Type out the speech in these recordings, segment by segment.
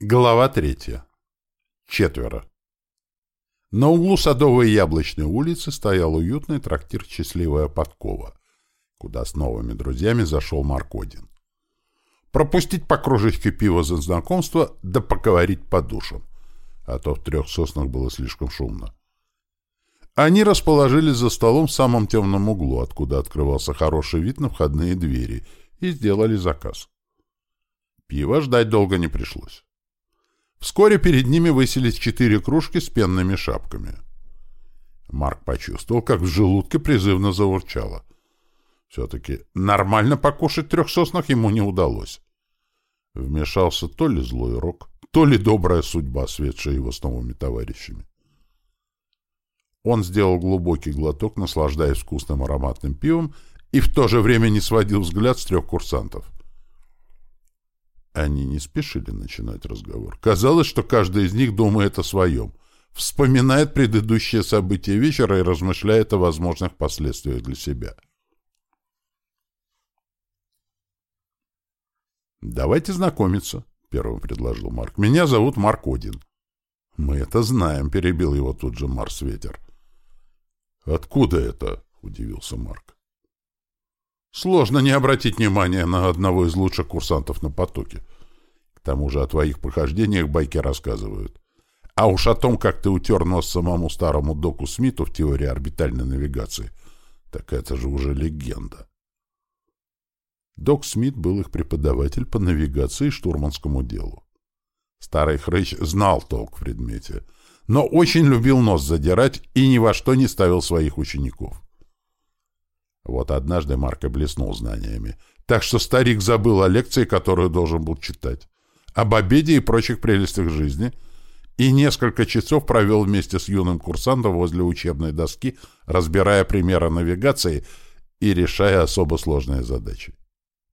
Глава третья. Четверо. На углу Садовой и Яблочной улицы стоял уютный трактир «Счастливая подкова», куда с новыми друзьями зашел Маркодин. Пропустить по кружечке пива за знакомство, да поговорить по душам, а то в трех соснах было слишком шумно. Они расположились за столом в самом темном углу, откуда открывался хороший вид на входные двери, и сделали заказ. Пива ждать долго не пришлось. Вскоре перед ними высились четыре кружки с пенными шапками. Марк почувствовал, как в желудке призывно заурчало. Все-таки нормально покушать трех соснах ему не удалось. Вмешался то ли злой рок, то ли добрая судьба, светшая его с новыми товарищами. Он сделал глубокий глоток, наслаждаясь вкусным ароматным пивом, и в то же время не сводил взгляд с трех курсантов. Они не спешили начинать разговор. Казалось, что каждый из них думает о своем, вспоминает предыдущие события вечера и размышляет о возможных последствиях для себя. «Давайте знакомиться», — первым предложил Марк. «Меня зовут Марк Один». «Мы это знаем», — перебил его тут же Марс Ветер. «Откуда это?» — удивился Марк. Сложно не обратить внимания на одного из лучших курсантов на потоке. К тому же о твоих похождениях байки рассказывают. А уж о том, как ты утер нос самому старому доку Смиту в теории орбитальной навигации, так это же уже легенда. Док Смит был их преподаватель по навигации и штурманскому делу. Старый хрыч знал толк в предмете, но очень любил нос задирать и ни во что не ставил своих учеников. Вот однажды Марк и блеснул знаниями. Так что старик забыл о лекции, которую должен был читать, об обеде и прочих прелестях жизни, и несколько часов провел вместе с юным курсантом возле учебной доски, разбирая примеры навигации и решая особо сложные задачи.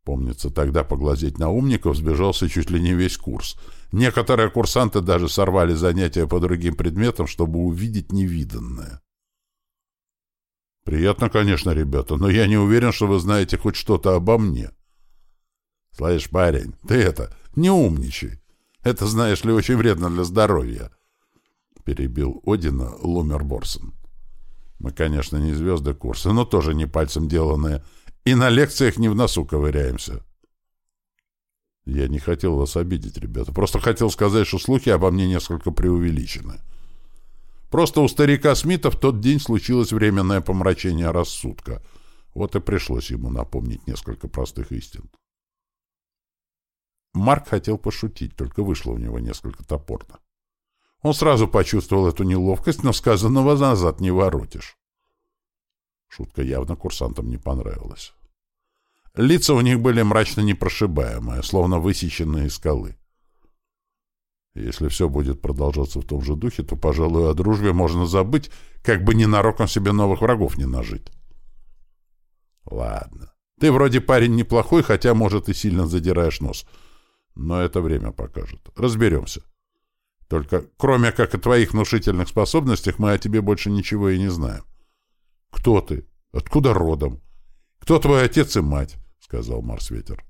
Помнится, тогда поглазеть на умников сбежался чуть ли не весь курс. Некоторые курсанты даже сорвали занятия по другим предметам, чтобы увидеть невиданное. Приятно, конечно, ребята, но я не уверен, что вы знаете хоть что-то обо мне. Слышь, парень, ты это, не умничай. Это, знаешь ли, очень вредно для здоровья. Перебил Одина Лумер Борсон. Мы, конечно, не звезды курса, но тоже не пальцем деланные. И на лекциях не в носу ковыряемся. Я не хотел вас обидеть, ребята. Просто хотел сказать, что слухи обо мне несколько преувеличены. — Просто у старика Смита в тот день случилось временное помрачение рассудка. Вот и пришлось ему напомнить несколько простых истин. Марк хотел пошутить, только вышло у него несколько топорно. Он сразу почувствовал эту неловкость, но сказанного назад не воротишь. Шутка явно курсантам не понравилась. Лица у них были мрачно непрошибаемые, словно высеченные скалы. Если все будет продолжаться в том же духе, то, пожалуй, о дружбе можно забыть, как бы ненароком себе новых врагов не нажить. Ладно. Ты вроде парень неплохой, хотя, может, и сильно задираешь нос. Но это время покажет. Разберемся. Только кроме как о твоих внушительных способностях, мы о тебе больше ничего и не знаем. Кто ты? Откуда родом? Кто твой отец и мать? — сказал Марсветер.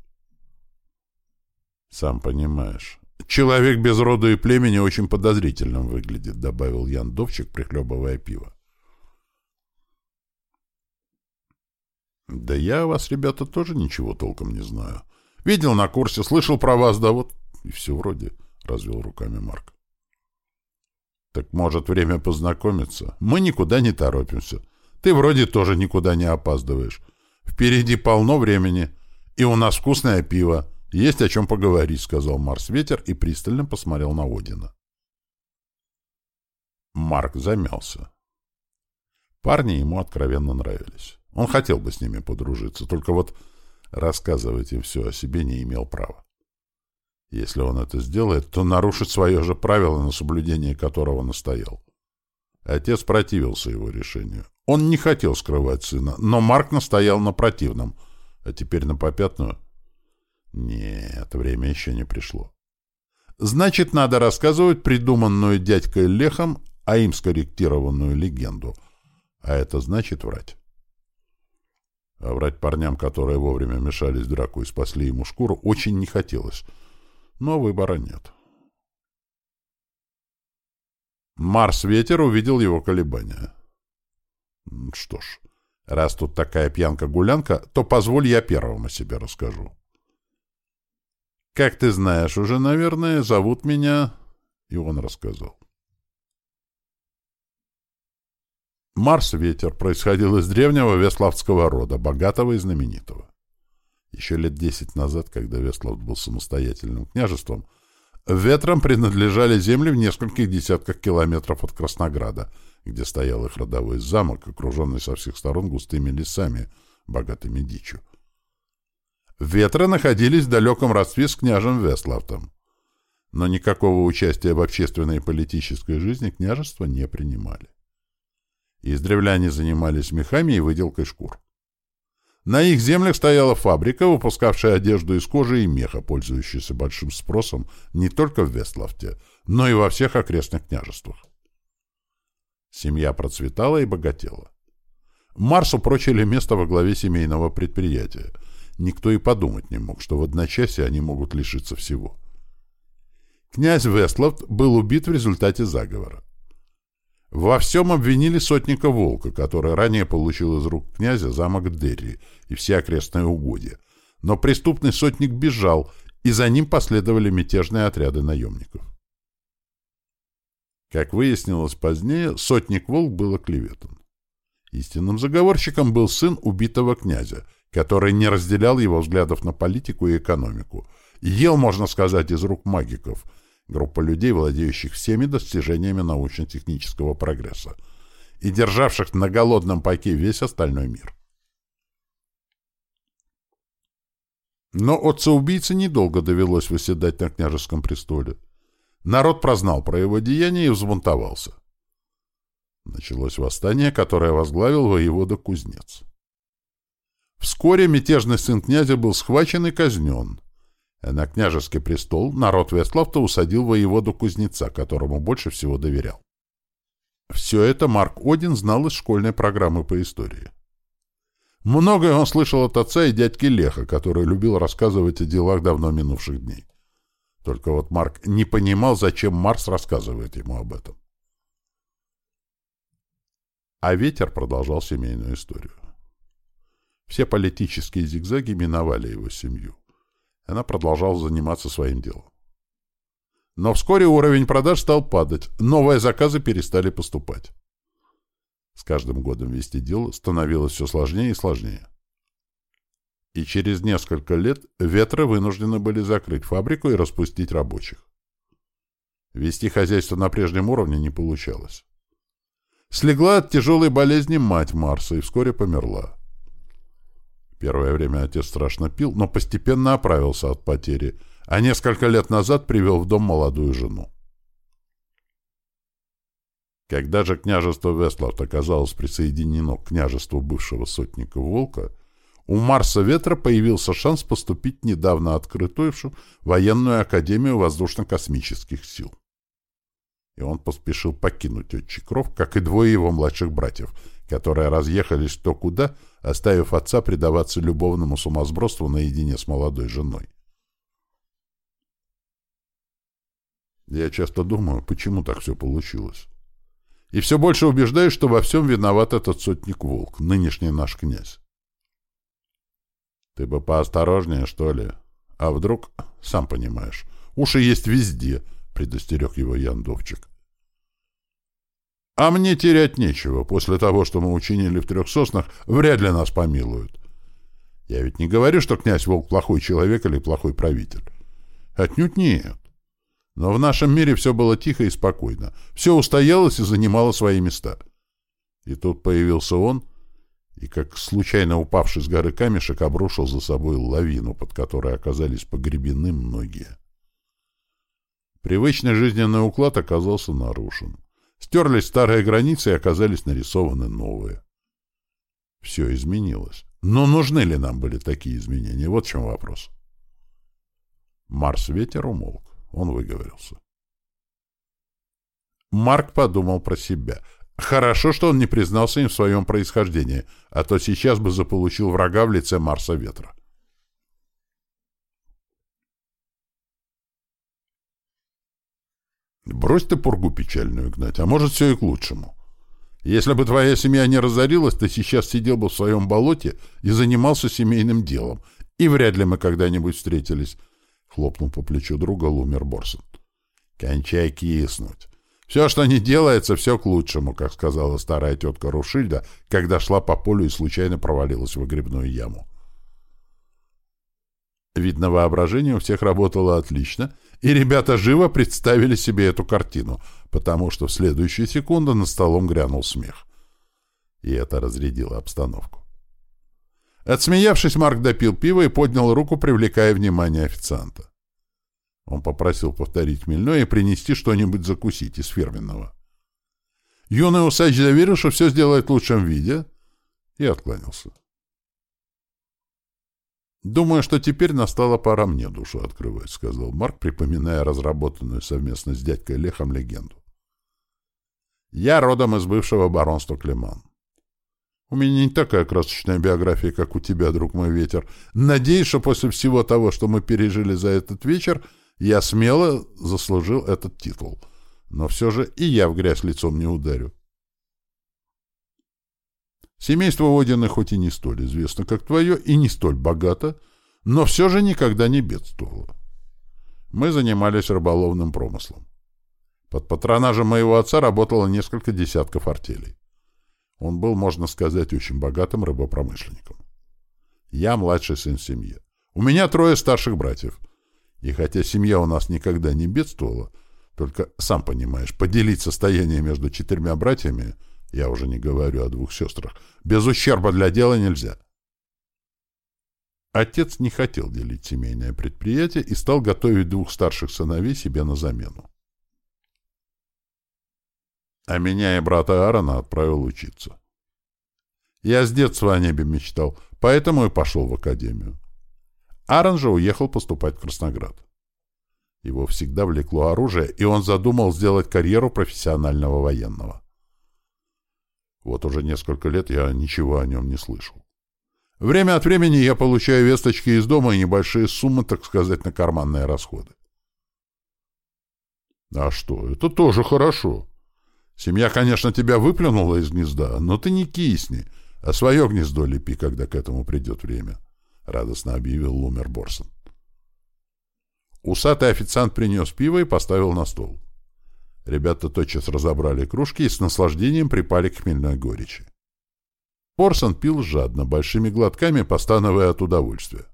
Сам понимаешь, «Человек без рода и племени очень подозрительным выглядит», — добавил Ян Довчик, прихлебывая пиво. «Да я вас, ребята, тоже ничего толком не знаю. Видел на курсе, слышал про вас, да вот...» «И все вроде», — развел руками Марк. «Так, может, время познакомиться? Мы никуда не торопимся. Ты вроде тоже никуда не опаздываешь. Впереди полно времени, и у нас вкусное пиво. «Есть о чем поговорить», — сказал Марс Ветер и пристально посмотрел на Одина. Марк замялся. Парни ему откровенно нравились. Он хотел бы с ними подружиться, только вот рассказывать им все о себе не имел права. Если он это сделает, то нарушит свое же правило, на соблюдение которого настоял. Отец противился его решению. Он не хотел скрывать сына, но Марк настоял на противном, а теперь на попятную. Нет, время еще не пришло. Значит, надо рассказывать придуманную дядькой Лехом, а им скорректированную легенду. А это значит врать. А врать парням, которые вовремя мешались в драку и спасли ему шкуру, очень не хотелось. Но выбора нет. Марс-ветер увидел его колебания. Что ж, раз тут такая пьянка-гулянка, то позволь я первым о себе расскажу. Как ты знаешь уже, наверное, зовут меня... И он рассказал. Марс-ветер происходил из древнего веславского рода, богатого и знаменитого. Еще лет десять назад, когда Веслав был самостоятельным княжеством, ветрам принадлежали земли в нескольких десятках километров от Краснограда, где стоял их родовой замок, окруженный со всех сторон густыми лесами, богатыми дичью. Ветры находились в далеком родстве с княжем Веславтом, но никакого участия в общественной и политической жизни княжества не принимали. Издревле они занимались мехами и выделкой шкур. На их землях стояла фабрика, выпускавшая одежду из кожи и меха, пользующаяся большим спросом не только в Вестлафте, но и во всех окрестных княжествах. Семья процветала и богатела. Марсу прочили место во главе семейного предприятия. Никто и подумать не мог, что в одночасье они могут лишиться всего. Князь Вестлафт был убит в результате заговора. Во всем обвинили сотника Волка, который ранее получил из рук князя замок Дерри и все окрестные угодья. Но преступный сотник бежал, и за ним последовали мятежные отряды наемников. Как выяснилось позднее, сотник Волк был оклеветан. Истинным заговорщиком был сын убитого князя, который не разделял его взглядов на политику и экономику, ел, можно сказать, из рук магиков – группа людей, владеющих всеми достижениями научно-технического прогресса и державших на голодном пайке весь остальной мир. Но отца-убийцы недолго довелось выседать на княжеском престоле. Народ прознал про его деяния и взбунтовался. Началось восстание, которое возглавил воевода Кузнец. Вскоре мятежный сын князя был схвачен и казнен, на княжеский престол народ Вестлавта усадил воеводу кузнеца, которому больше всего доверял. Все это Марк Один знал из школьной программы по истории. Многое он слышал от отца и дядьки Леха, который любил рассказывать о делах давно минувших дней. Только вот Марк не понимал, зачем Марс рассказывает ему об этом. А ветер продолжал семейную историю. Все политические зигзаги миновали его семью. Она продолжала заниматься своим делом. Но вскоре уровень продаж стал падать, новые заказы перестали поступать. С каждым годом вести дело становилось все сложнее и сложнее. И через несколько лет ветры вынуждены были закрыть фабрику и распустить рабочих. Вести хозяйство на прежнем уровне не получалось. Слегла от тяжелой болезни мать Марса и вскоре померла. Первое время отец страшно пил, но постепенно оправился от потери, а несколько лет назад привел в дом молодую жену. Когда же княжество Вестлард оказалось присоединено к княжеству бывшего сотника Волка, у Марса Ветра появился шанс поступить недавно открытую военную академию воздушно-космических сил. И он поспешил покинуть Отчекров, как и двое его младших братьев, которые разъехались кто куда, оставив отца предаваться любовному сумасбродству наедине с молодой женой. Я часто думаю, почему так все получилось. И все больше убеждаюсь, что во всем виноват этот сотник Волк, нынешний наш князь. Ты бы поосторожнее, что ли? А вдруг, сам понимаешь, уши есть везде, предостерег его Яндовчик. А мне терять нечего. После того, что мы учинили в трех соснах, вряд ли нас помилуют. Я ведь не говорю, что князь Волк плохой человек или плохой правитель. Отнюдь нет. Но в нашем мире все было тихо и спокойно. Все устоялось и занимало свои места. И тут появился он, и, как случайно упавший с горы камешек, обрушил за собой лавину, под которой оказались погребены многие. Привычный жизненный уклад оказался нарушен. Стерлись старые границы и оказались нарисованы новые. Все изменилось. Но нужны ли нам были такие изменения? Вот в чем вопрос. Марс-ветер умолк. Он выговорился. Марк подумал про себя. Хорошо, что он не признался им в своем происхождении, а то сейчас бы заполучил врага в лице Марса-ветра. Брось ты пургу печальную гнать, а может, все и к лучшему. Если бы твоя семья не разорилась, ты сейчас сидел бы в своем болоте и занимался семейным делом, и вряд ли мы когда-нибудь встретились, — хлопнул по плечу друга Лумер Борсон. — Кончай киснуть. Все, что не делается, все к лучшему, как сказала старая тетка Рушильда, когда шла по полю и случайно провалилась в выгребную яму. Видно, воображение у всех работало отлично, и ребята живо представили себе эту картину, потому что в следующую секунду над столом грянул смех. И это разрядило обстановку. Отсмеявшись, Марк допил пиво и поднял руку, привлекая внимание официанта. Он попросил повторить хмельное и принести что-нибудь закусить из фирменного. Юный усач заверил, что все сделает в лучшем виде, и откланялся. «Думаю, что теперь настала пора мне душу открывать», — сказал Марк, припоминая разработанную совместно с дядькой Лехом легенду. «Я родом из бывшего баронства Клеман. У меня не такая красочная биография, как у тебя, друг мой ветер. Надеюсь, что после всего того, что мы пережили за этот вечер, я смело заслужил этот титул. Но все же и я в грязь лицом не ударю. Семейство Одина хоть и не столь известно, как твое, и не столь богато, но все же никогда не бедствовало. Мы занимались рыболовным промыслом. Под патронажем моего отца работало несколько десятков артелей. Он был, можно сказать, очень богатым рыбопромышленником. Я младший сын семьи. У меня трое старших братьев. И хотя семья у нас никогда не бедствовала, только, сам понимаешь, поделить состояние между четырьмя братьями, я уже не говорю о двух сестрах, без ущерба для дела нельзя. Отец не хотел делить семейное предприятие и стал готовить двух старших сыновей себе на замену. А меня и брата Аарона отправил учиться. Я с детства о небе мечтал, поэтому и пошел в академию. Аарон же уехал поступать в Красноград. Его всегда влекло оружие, и он задумал сделать карьеру профессионального военного. Вот уже несколько лет я ничего о нем не слышал. Время от времени я получаю весточки из дома и небольшие суммы, так сказать, на карманные расходы. А что, это тоже хорошо. Семья, конечно, тебя выплюнула из гнезда, но ты не кисни, а свое гнездо лепи, когда к этому придет время. — радостно объявил Лумер Борсон. Усатый официант принес пиво и поставил на стол. Ребята тотчас разобрали кружки и с наслаждением припали к хмельной горечи. Борсон пил жадно, большими глотками, постановая от удовольствия.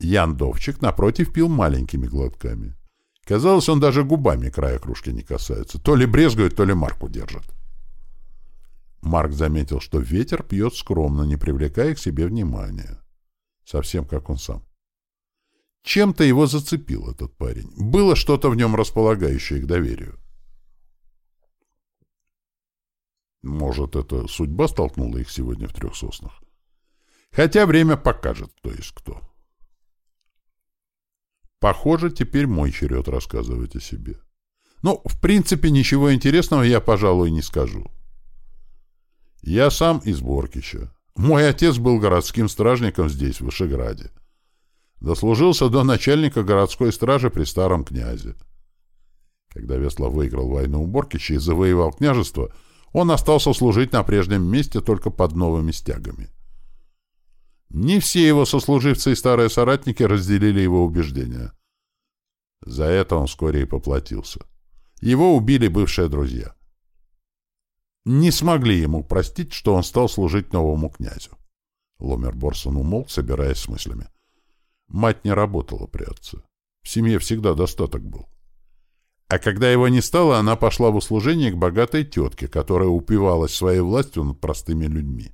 Ян Довчик, напротив, пил маленькими глотками. Казалось, он даже губами края кружки не касается. То ли брезгует, то ли марку держит. Марк заметил, что ветер пьет скромно, не привлекая к себе внимания. Совсем как он сам. Чем-то его зацепил этот парень. Было что-то в нем располагающее к доверию. Может, это судьба столкнула их сегодня в трех соснах? Хотя время покажет, кто есть кто. Похоже, теперь мой черед рассказывать о себе. Ну, в принципе, ничего интересного я, пожалуй, не скажу. Я сам из Боркича. Мой отец был городским стражником здесь, в Вышеграде. Дослужился до начальника городской стражи при старом князе. Когда Веслов выиграл войну у Боркича и завоевал княжество, он остался служить на прежнем месте только под новыми стягами. Не все его сослуживцы и старые соратники разделили его убеждения. За это он вскоре и поплатился. Его убили бывшие друзья не смогли ему простить, что он стал служить новому князю. Ломер Борсон умолк, собираясь с мыслями. Мать не работала при отце. В семье всегда достаток был. А когда его не стало, она пошла в услужение к богатой тетке, которая упивалась своей властью над простыми людьми.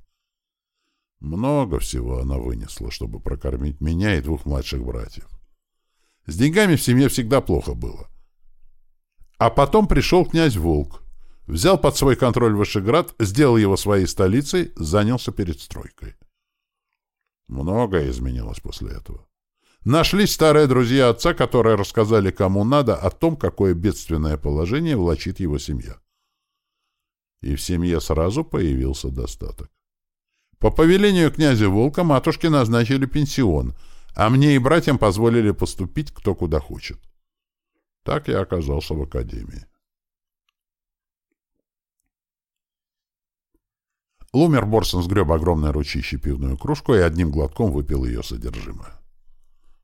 Много всего она вынесла, чтобы прокормить меня и двух младших братьев. С деньгами в семье всегда плохо было. А потом пришел князь Волк, взял под свой контроль Вышеград, сделал его своей столицей, занялся перестройкой. Многое изменилось после этого. Нашлись старые друзья отца, которые рассказали кому надо о том, какое бедственное положение влачит его семья. И в семье сразу появился достаток. По повелению князя Волка матушке назначили пенсион, а мне и братьям позволили поступить кто куда хочет. Так я оказался в академии. Лумер Борсон сгреб огромное ручище пивную кружку и одним глотком выпил ее содержимое.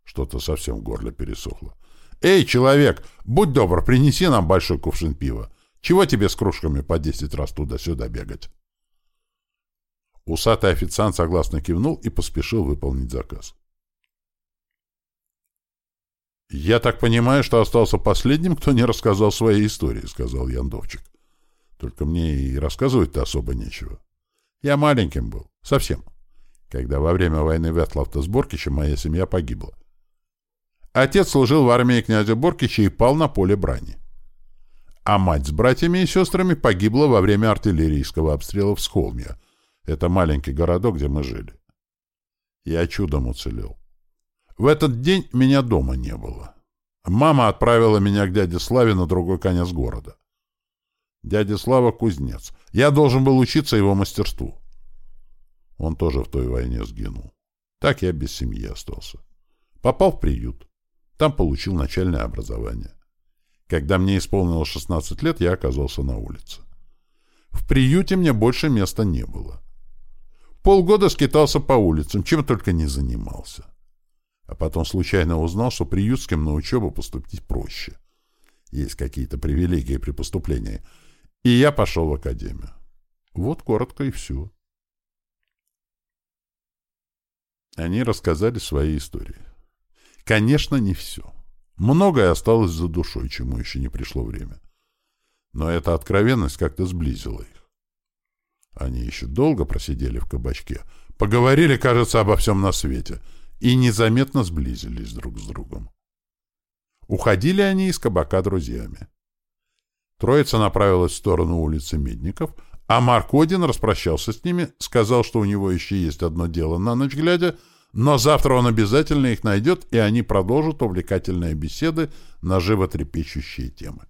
Что-то совсем в горле пересохло. «Эй, человек, будь добр, принеси нам большой кувшин пива. Чего тебе с кружками по десять раз туда-сюда бегать?» Усатый официант согласно кивнул и поспешил выполнить заказ. «Я так понимаю, что остался последним, кто не рассказал своей истории», — сказал Яндовчик. «Только мне и рассказывать-то особо нечего. Я маленьким был, совсем, когда во время войны Ветлов-то с Боркичем моя семья погибла. Отец служил в армии князя Боркича и пал на поле брани. А мать с братьями и сестрами погибла во время артиллерийского обстрела в Схолмье. Это маленький городок, где мы жили. Я чудом уцелел. В этот день меня дома не было. Мама отправила меня к дяде Славе на другой конец города. Дядя Слава — кузнец. Я должен был учиться его мастерству. Он тоже в той войне сгинул. Так я без семьи остался. Попал в приют. Там получил начальное образование. Когда мне исполнилось 16 лет, я оказался на улице. В приюте мне больше места не было. Полгода скитался по улицам, чем только не занимался. А потом случайно узнал, что приютским на учебу поступить проще. Есть какие-то привилегии при поступлении. И я пошел в академию. Вот коротко и все. Они рассказали свои истории. Конечно, не все. Многое осталось за душой, чему еще не пришло время. Но эта откровенность как-то сблизила их. Они еще долго просидели в кабачке, поговорили, кажется, обо всем на свете — и незаметно сблизились друг с другом. Уходили они из кабака друзьями. Троица направилась в сторону улицы Медников, а Марк Один распрощался с ними, сказал, что у него еще есть одно дело на ночь глядя, но завтра он обязательно их найдет, и они продолжат увлекательные беседы на животрепещущие темы.